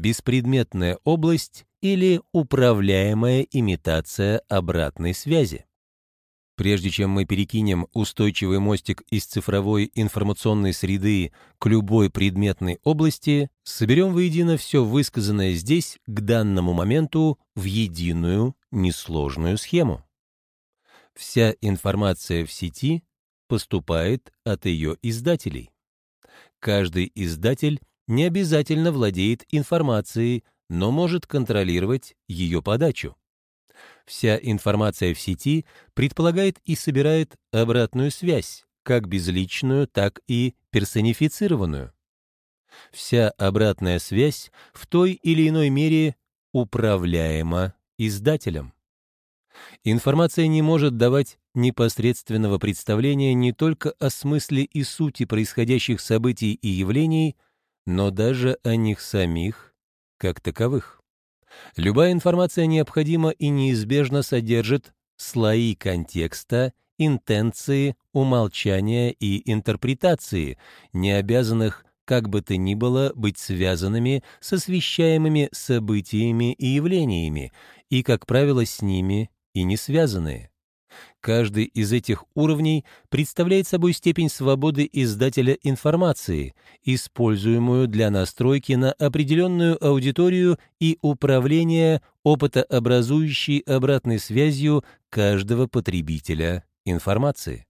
беспредметная область или управляемая имитация обратной связи. Прежде чем мы перекинем устойчивый мостик из цифровой информационной среды к любой предметной области, соберем воедино все высказанное здесь к данному моменту в единую несложную схему. Вся информация в сети поступает от ее издателей. Каждый издатель не обязательно владеет информацией, но может контролировать ее подачу. Вся информация в сети предполагает и собирает обратную связь, как безличную, так и персонифицированную. Вся обратная связь в той или иной мере управляема издателем. Информация не может давать непосредственного представления не только о смысле и сути происходящих событий и явлений, но даже о них самих как таковых. Любая информация необходима и неизбежно содержит слои контекста, интенции, умолчания и интерпретации, не обязанных как бы то ни было быть связанными с освещаемыми событиями и явлениями, и, как правило, с ними и не связанные. Каждый из этих уровней представляет собой степень свободы издателя информации, используемую для настройки на определенную аудиторию и управления опытообразующей обратной связью каждого потребителя информации.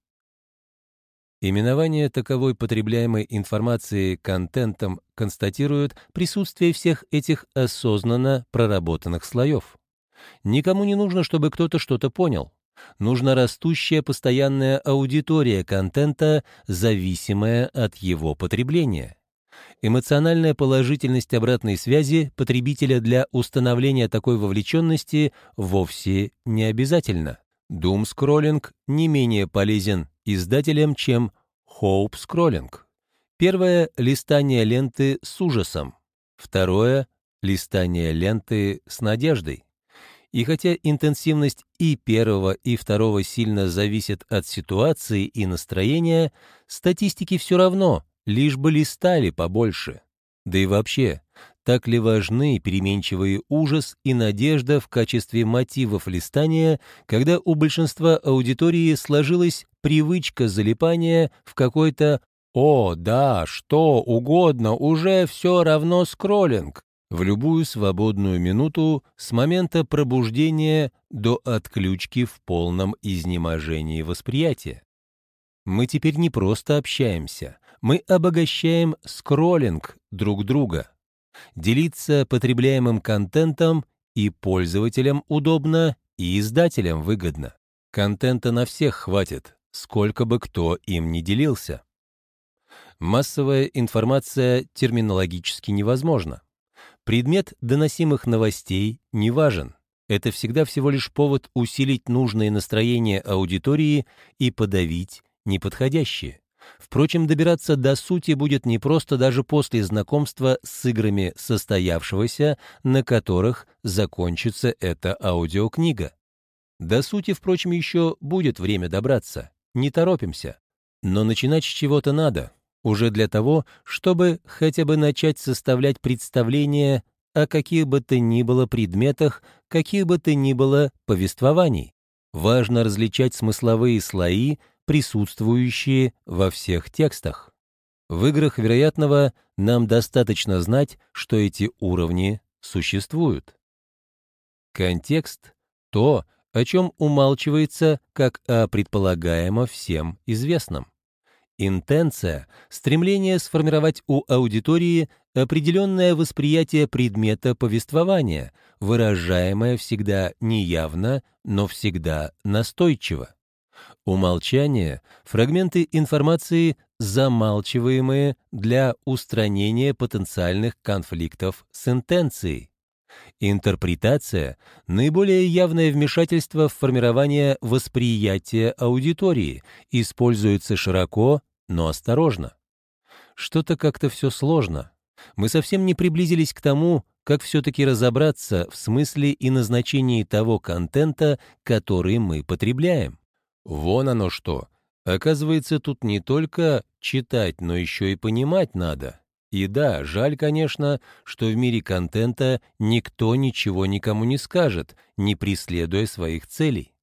Именование таковой потребляемой информации контентом констатирует присутствие всех этих осознанно проработанных слоев. Никому не нужно, чтобы кто-то что-то понял. Нужна растущая постоянная аудитория контента, зависимая от его потребления. Эмоциональная положительность обратной связи потребителя для установления такой вовлеченности вовсе не обязательна. Doom-скроллинг не менее полезен издателям, чем хоуп-скроллинг. Первое — листание ленты с ужасом. Второе — листание ленты с надеждой. И хотя интенсивность и первого, и второго сильно зависит от ситуации и настроения, статистики все равно, лишь бы листали побольше. Да и вообще, так ли важны переменчивый ужас и надежда в качестве мотивов листания, когда у большинства аудитории сложилась привычка залипания в какой-то «О, да, что угодно, уже все равно скроллинг», в любую свободную минуту с момента пробуждения до отключки в полном изнеможении восприятия. Мы теперь не просто общаемся, мы обогащаем скроллинг друг друга. Делиться потребляемым контентом и пользователям удобно, и издателям выгодно. Контента на всех хватит, сколько бы кто им ни делился. Массовая информация терминологически невозможна. Предмет доносимых новостей не важен. Это всегда всего лишь повод усилить нужное настроение аудитории и подавить неподходящее. Впрочем, добираться до сути будет непросто даже после знакомства с играми состоявшегося, на которых закончится эта аудиокнига. До сути, впрочем, еще будет время добраться. Не торопимся. Но начинать с чего-то надо, уже для того, чтобы хотя бы начать составлять представление о каких бы то ни было предметах, каких бы то ни было повествований. Важно различать смысловые слои, присутствующие во всех текстах. В играх вероятного нам достаточно знать, что эти уровни существуют. Контекст — то, о чем умалчивается, как о предполагаемо всем известном. Интенция — стремление сформировать у аудитории определенное восприятие предмета повествования, выражаемое всегда неявно, но всегда настойчиво. Умолчание — фрагменты информации, замалчиваемые для устранения потенциальных конфликтов с интенцией. Интерпретация — наиболее явное вмешательство в формирование восприятия аудитории, используется широко но осторожно. Что-то как-то все сложно. Мы совсем не приблизились к тому, как все-таки разобраться в смысле и назначении того контента, который мы потребляем. Вон оно что. Оказывается, тут не только читать, но еще и понимать надо. И да, жаль, конечно, что в мире контента никто ничего никому не скажет, не преследуя своих целей.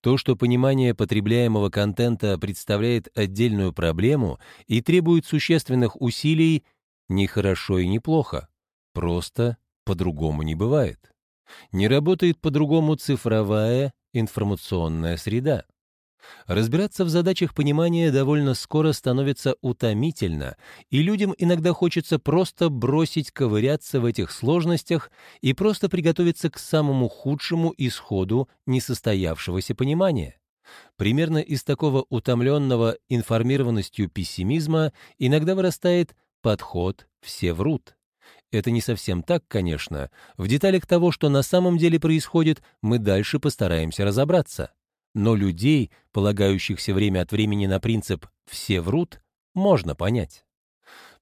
То, что понимание потребляемого контента представляет отдельную проблему и требует существенных усилий, не хорошо и не плохо. Просто по-другому не бывает. Не работает по-другому цифровая информационная среда. Разбираться в задачах понимания довольно скоро становится утомительно, и людям иногда хочется просто бросить ковыряться в этих сложностях и просто приготовиться к самому худшему исходу несостоявшегося понимания. Примерно из такого утомленного информированностью пессимизма иногда вырастает подход «все врут». Это не совсем так, конечно. В деталях того, что на самом деле происходит, мы дальше постараемся разобраться. Но людей, полагающихся время от времени на принцип «все врут», можно понять.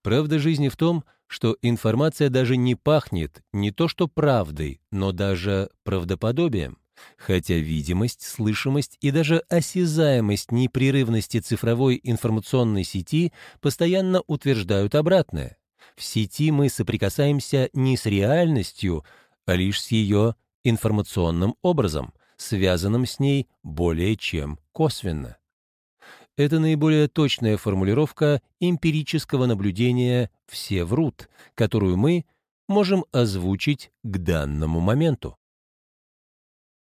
Правда жизни в том, что информация даже не пахнет не то что правдой, но даже правдоподобием. Хотя видимость, слышимость и даже осязаемость непрерывности цифровой информационной сети постоянно утверждают обратное. В сети мы соприкасаемся не с реальностью, а лишь с ее информационным образом — связанным с ней более чем косвенно. Это наиболее точная формулировка эмпирического наблюдения «все врут», которую мы можем озвучить к данному моменту.